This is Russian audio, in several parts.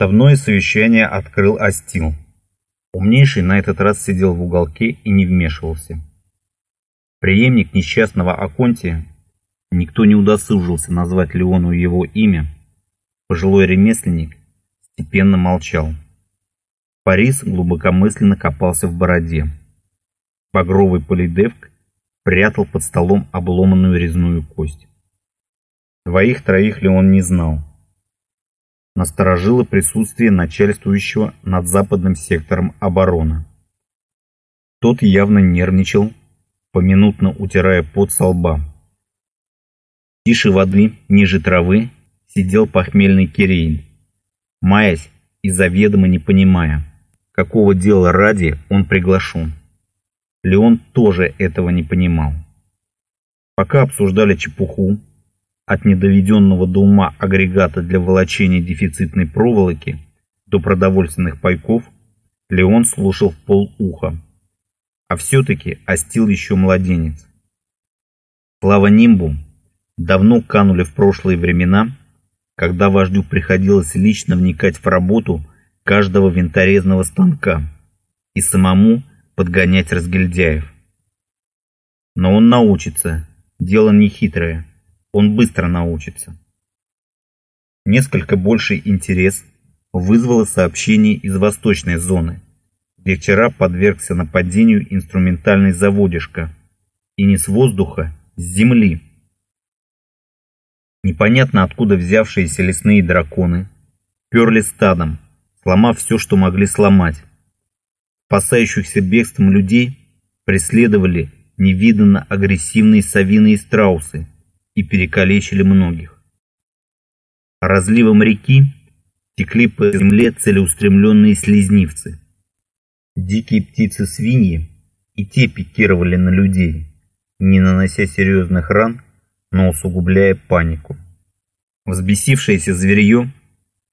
Давное совещание открыл Астил. Умнейший на этот раз сидел в уголке и не вмешивался. Преемник несчастного Аконтия, никто не удосужился назвать Леону его имя, пожилой ремесленник степенно молчал. Парис глубокомысленно копался в бороде. Багровый полидевк прятал под столом обломанную резную кость. Двоих-троих ли он не знал. Насторожило присутствие начальствующего над западным сектором обороны. Тот явно нервничал, поминутно утирая пот со лба. Тише воды, ниже травы, сидел похмельный Кирейн, маясь и заведомо не понимая, какого дела ради он приглашен. Леон тоже этого не понимал. Пока обсуждали чепуху, от недоведенного до ума агрегата для волочения дефицитной проволоки до продовольственных пайков, Леон слушал в полуха. А все-таки остил еще младенец. Слава Нимбу давно канули в прошлые времена, когда вождю приходилось лично вникать в работу каждого винторезного станка и самому подгонять разгильдяев. Но он научится, дело не хитрое, он быстро научится. Несколько больший интерес вызвало сообщение из восточной зоны, где вчера подвергся нападению инструментальный заводишка, и не с воздуха, с земли. Непонятно откуда взявшиеся лесные драконы перли стадом, сломав все, что могли сломать, спасающихся бегством людей преследовали невиданно агрессивные совиные страусы и перекалечили многих. Разливом реки текли по земле целеустремленные слизнивцы. Дикие птицы-свиньи и те пикировали на людей, не нанося серьезных ран, но усугубляя панику. Взбесившееся зверье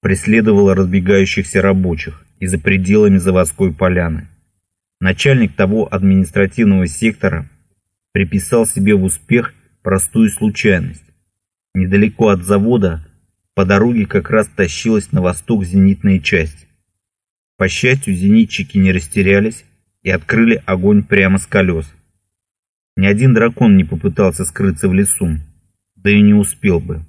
преследовало разбегающихся рабочих, и за пределами заводской поляны. Начальник того административного сектора приписал себе в успех простую случайность. Недалеко от завода по дороге как раз тащилась на восток зенитная часть. По счастью, зенитчики не растерялись и открыли огонь прямо с колес. Ни один дракон не попытался скрыться в лесу, да и не успел бы.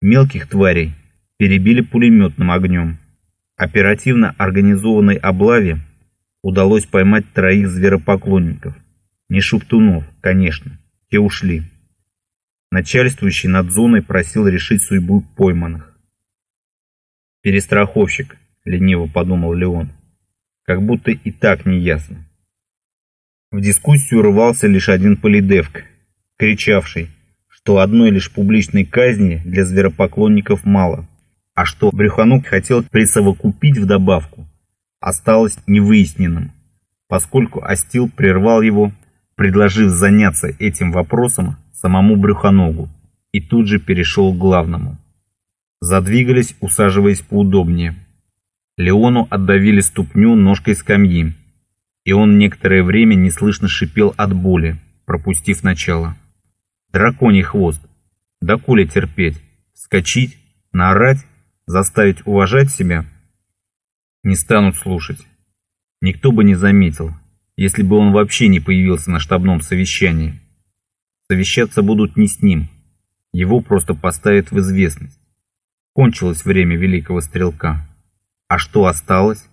Мелких тварей перебили пулеметным огнем. Оперативно организованной облаве удалось поймать троих зверопоклонников. Не шуптунов, конечно, те ушли. Начальствующий над зоной просил решить судьбу пойманных. «Перестраховщик», — лениво подумал Леон, — «как будто и так не ясно». В дискуссию рвался лишь один полидевк, кричавший, что одной лишь публичной казни для зверопоклонников мало — а что Брюханук хотел присовокупить в добавку, осталось невыясненным, поскольку Астил прервал его, предложив заняться этим вопросом самому Брюханогу, и тут же перешел к главному. Задвигались, усаживаясь поудобнее. Леону отдавили ступню ножкой скамьи, и он некоторое время неслышно шипел от боли, пропустив начало. Драконий хвост, да куля терпеть, скачить, наорать заставить уважать себя, не станут слушать. Никто бы не заметил, если бы он вообще не появился на штабном совещании. Совещаться будут не с ним, его просто поставят в известность. Кончилось время великого стрелка. А что осталось?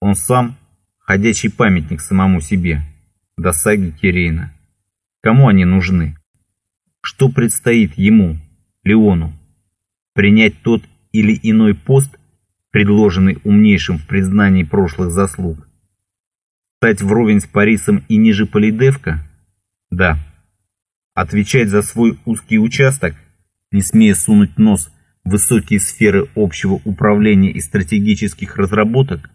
Он сам ходячий памятник самому себе, до саги Кирейна. Кому они нужны? Что предстоит ему, Леону? Принять тот или иной пост, предложенный умнейшим в признании прошлых заслуг. Стать вровень с Парисом и ниже Полидевка? Да. Отвечать за свой узкий участок, не смея сунуть нос в высокие сферы общего управления и стратегических разработок,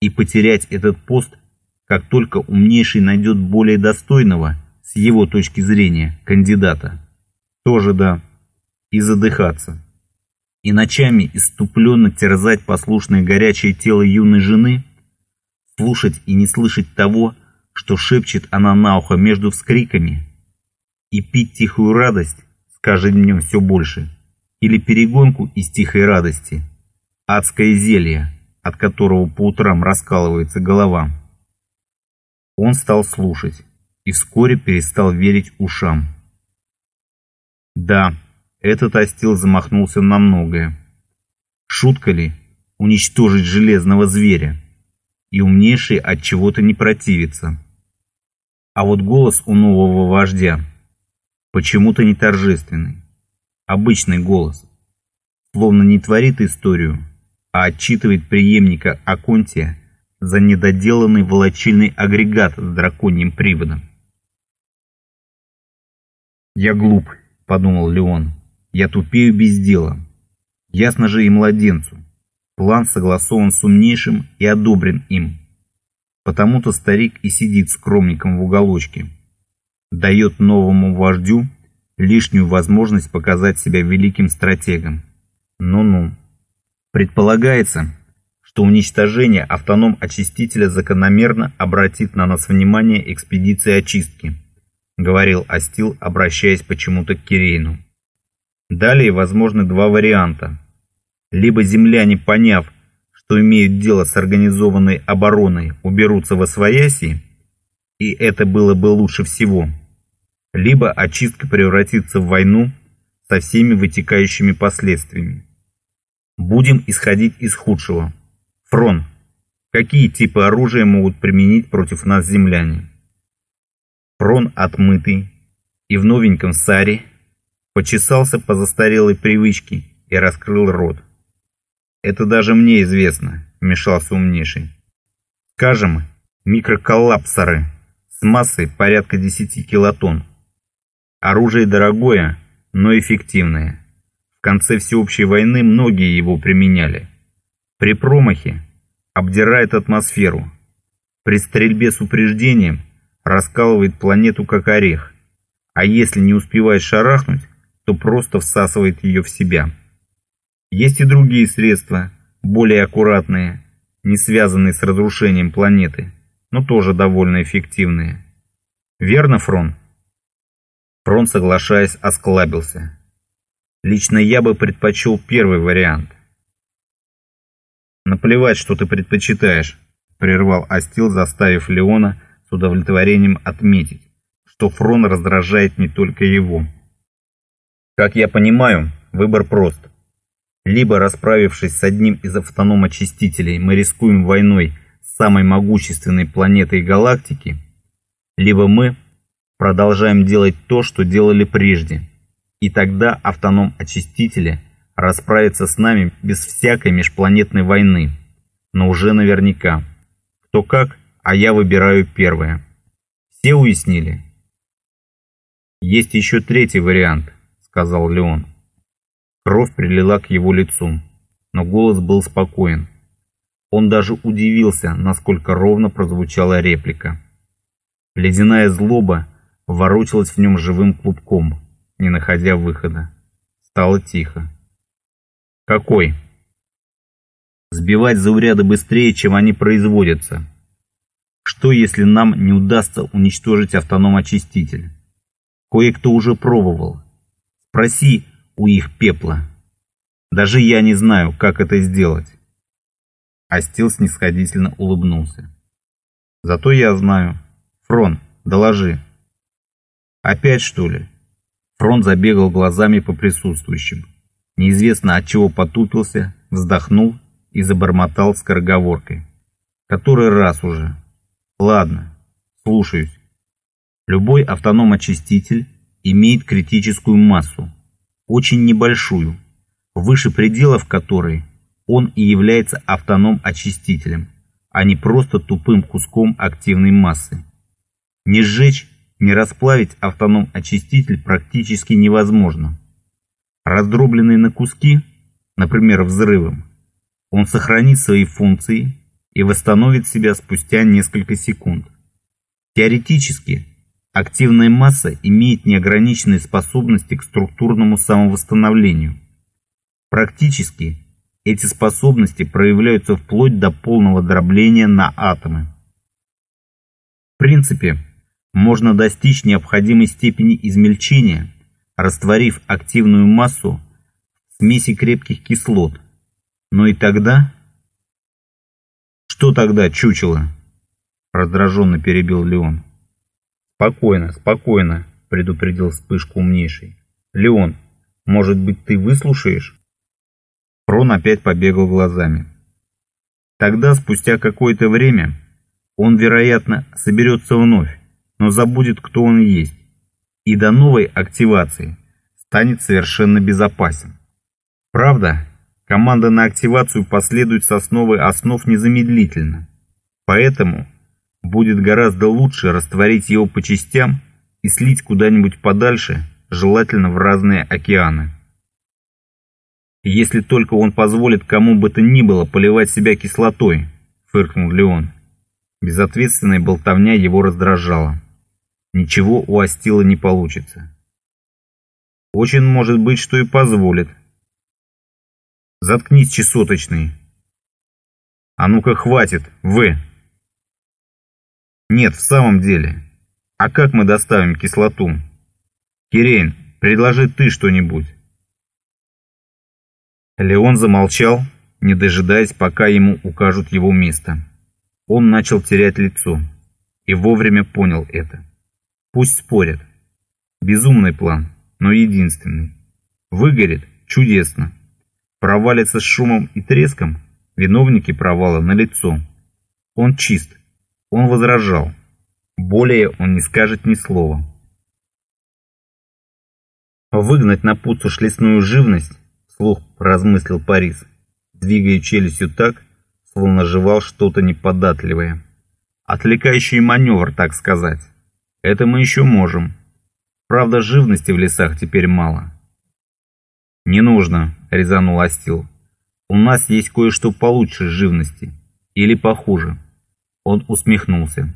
и потерять этот пост, как только умнейший найдет более достойного, с его точки зрения, кандидата. Тоже да. И задыхаться и ночами иступленно терзать послушное горячее тело юной жены, слушать и не слышать того, что шепчет она на ухо между вскриками, и пить тихую радость с каждым днем все больше, или перегонку из тихой радости, адское зелье, от которого по утрам раскалывается голова. Он стал слушать и вскоре перестал верить ушам. Да, этот остил замахнулся на многое. Шутка ли уничтожить железного зверя? И умнейший от чего-то не противится. А вот голос у нового вождя почему-то не торжественный, обычный голос, словно не творит историю, а отчитывает преемника Аконтия за недоделанный волочильный агрегат с драконьим приводом. «Я глуп», — подумал Леон. «Я тупею без дела. Ясно же и младенцу. План согласован с умнейшим и одобрен им. Потому-то старик и сидит скромником в уголочке. Дает новому вождю лишнюю возможность показать себя великим стратегом. Ну-ну. Предполагается, что уничтожение автоном-очистителя закономерно обратит на нас внимание экспедиции очистки, говорил Астил, обращаясь почему-то к Кирейну. Далее возможны два варианта. Либо земляне, поняв, что имеют дело с организованной обороной, уберутся во свояси, и это было бы лучше всего, либо очистка превратится в войну со всеми вытекающими последствиями. Будем исходить из худшего. Фрон. Какие типы оружия могут применить против нас земляне? Фрон отмытый и в новеньком саре почесался по застарелой привычке и раскрыл рот. Это даже мне известно, вмешался умнейший. Скажем, микроколлапсоры с массой порядка 10 килотонн. Оружие дорогое, но эффективное. В конце всеобщей войны многие его применяли. При промахе обдирает атмосферу. При стрельбе с упреждением раскалывает планету как орех. А если не успевает шарахнуть, то просто всасывает ее в себя. Есть и другие средства, более аккуратные, не связанные с разрушением планеты, но тоже довольно эффективные. Верно, Фрон? Фрон, соглашаясь, осклабился. Лично я бы предпочел первый вариант. «Наплевать, что ты предпочитаешь», — прервал Астил, заставив Леона с удовлетворением отметить, что Фрон раздражает не только его. «Как я понимаю, выбор прост. Либо, расправившись с одним из автономочистителей, мы рискуем войной с самой могущественной планетой галактики, либо мы продолжаем делать то, что делали прежде, и тогда автоном-очистители — расправиться с нами без всякой межпланетной войны, но уже наверняка. Кто как, а я выбираю первое. Все уяснили? Есть еще третий вариант, сказал Леон. Кровь прилила к его лицу, но голос был спокоен. Он даже удивился, насколько ровно прозвучала реплика. Ледяная злоба ворочалась в нем живым клубком, не находя выхода. Стало тихо. Какой? Сбивать зауряды быстрее, чем они производятся. Что, если нам не удастся уничтожить автоном-очиститель? Кое-кто уже пробовал. Спроси у их пепла. Даже я не знаю, как это сделать. Астил снисходительно улыбнулся. Зато я знаю. Фрон, доложи. Опять что ли? Фрон забегал глазами по присутствующим неизвестно от чего потупился, вздохнул и забормотал скороговоркой. Который раз уже. Ладно, слушаюсь. Любой автоном-очиститель имеет критическую массу, очень небольшую, выше пределов которой он и является автоном-очистителем, а не просто тупым куском активной массы. Не сжечь, не расплавить автоном-очиститель практически невозможно. Раздробленный на куски, например, взрывом, он сохранит свои функции и восстановит себя спустя несколько секунд. Теоретически, активная масса имеет неограниченные способности к структурному самовосстановлению. Практически, эти способности проявляются вплоть до полного дробления на атомы. В принципе, можно достичь необходимой степени измельчения – растворив активную массу в смеси крепких кислот, Но и тогда... Что тогда, чучело? Раздраженно перебил Леон. Спокойно, спокойно, предупредил вспышку умнейший. Леон, может быть, ты выслушаешь? Фрон опять побегал глазами. Тогда, спустя какое-то время, он, вероятно, соберется вновь, но забудет, кто он есть, и до новой активации станет совершенно безопасен. Правда, команда на активацию последует с основы основ незамедлительно, поэтому будет гораздо лучше растворить его по частям и слить куда-нибудь подальше, желательно в разные океаны. «Если только он позволит кому бы то ни было поливать себя кислотой», — фыркнул Леон. Безответственная болтовня его раздражала. Ничего у Астила не получится. Очень может быть, что и позволит. Заткнись, чесоточный. А ну-ка, хватит, В. Нет, в самом деле. А как мы доставим кислоту? Кирейн, предложи ты что-нибудь. Леон замолчал, не дожидаясь, пока ему укажут его место. Он начал терять лицо и вовремя понял это. Пусть спорят. Безумный план, но единственный. Выгорит – чудесно. Провалится с шумом и треском – виновники провала на лицо. Он чист, он возражал. Более он не скажет ни слова. Выгнать на пуцуш лесную живность вслух размыслил Парис, двигая челюстью так, словно жевал что-то неподатливое. Отвлекающий маневр, так сказать. Это мы еще можем. Правда, живности в лесах теперь мало. «Не нужно», — резанул Астил. «У нас есть кое-что получше живности. Или похуже». Он усмехнулся.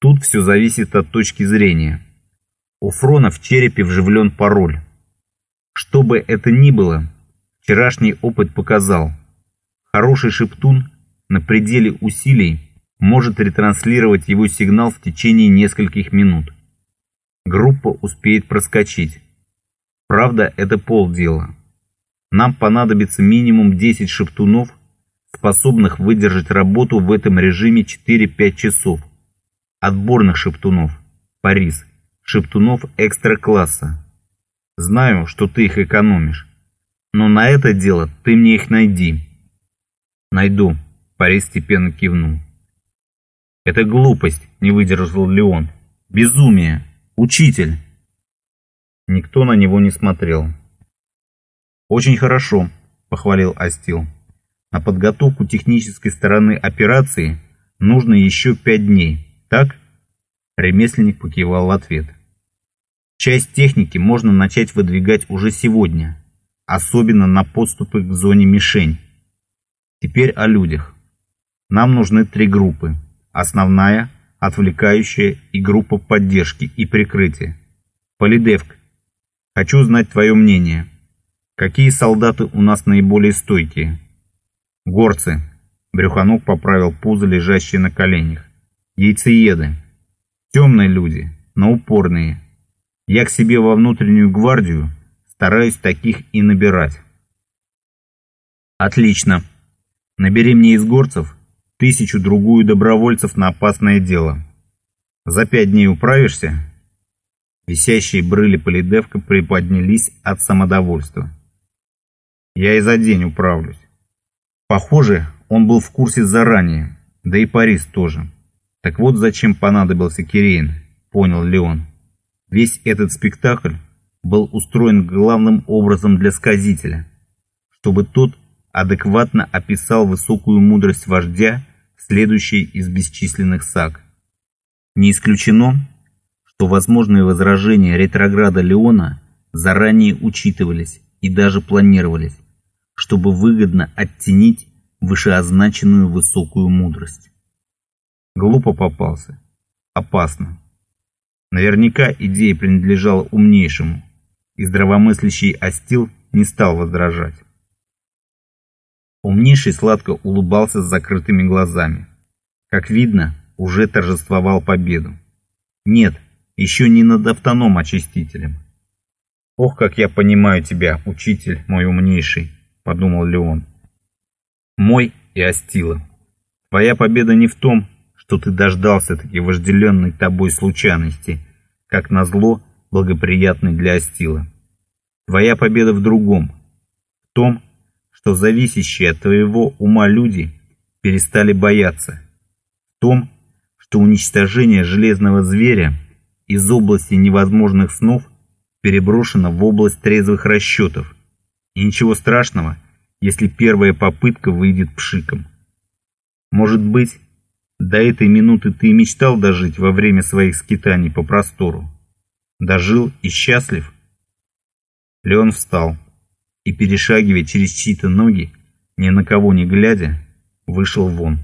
Тут все зависит от точки зрения. У Фрона в черепе вживлен пароль. Что бы это ни было, Вчерашний опыт показал, хороший шептун на пределе усилий может ретранслировать его сигнал в течение нескольких минут. Группа успеет проскочить. Правда, это полдела. Нам понадобится минимум 10 шептунов, способных выдержать работу в этом режиме 4-5 часов. Отборных шептунов. Парис. Шептунов экстра-класса. Знаю, что ты их экономишь. Но на это дело ты мне их найди. Найду, Парис степенно кивнул. Это глупость, не выдержал Леон. Безумие. Учитель. Никто на него не смотрел. Очень хорошо, похвалил Астил. На подготовку технической стороны операции нужно еще пять дней, так? Ремесленник покивал в ответ. Часть техники можно начать выдвигать уже сегодня особенно на подступы к зоне мишень. Теперь о людях. Нам нужны три группы. Основная, отвлекающая и группа поддержки и прикрытия. Полидевк, хочу знать твое мнение. Какие солдаты у нас наиболее стойкие? Горцы. Брюханок поправил пузо, лежащее на коленях. Яйцееды. Темные люди, но упорные. Я к себе во внутреннюю гвардию Стараюсь таких и набирать. Отлично. Набери мне из горцев тысячу-другую добровольцев на опасное дело. За пять дней управишься? Висящие брыли Полидевка приподнялись от самодовольства. Я и за день управлюсь. Похоже, он был в курсе заранее, да и Парис тоже. Так вот зачем понадобился Кирейн, понял Леон. Весь этот спектакль был устроен главным образом для сказителя, чтобы тот адекватно описал высокую мудрость вождя следующей из бесчисленных саг. Не исключено, что возможные возражения ретрограда Леона заранее учитывались и даже планировались, чтобы выгодно оттенить вышеозначенную высокую мудрость. Глупо попался. Опасно. Наверняка идея принадлежала умнейшему, и здравомыслящий Астил не стал возражать. Умнейший сладко улыбался с закрытыми глазами. Как видно, уже торжествовал победу. Нет, еще не над автоном-очистителем. «Ох, как я понимаю тебя, учитель мой умнейший», — подумал Леон. Мой и Астила. Твоя победа не в том, что ты дождался таки вожделенной тобой случайности, как назло благоприятной для Астила. Твоя победа в другом, в том, что зависящие от твоего ума люди перестали бояться, в том, что уничтожение железного зверя из области невозможных снов переброшено в область трезвых расчетов, и ничего страшного, если первая попытка выйдет пшиком. Может быть, до этой минуты ты мечтал дожить во время своих скитаний по простору. Дожил и счастлив? Леон встал и, перешагивая через чьи-то ноги, ни на кого не глядя, вышел вон.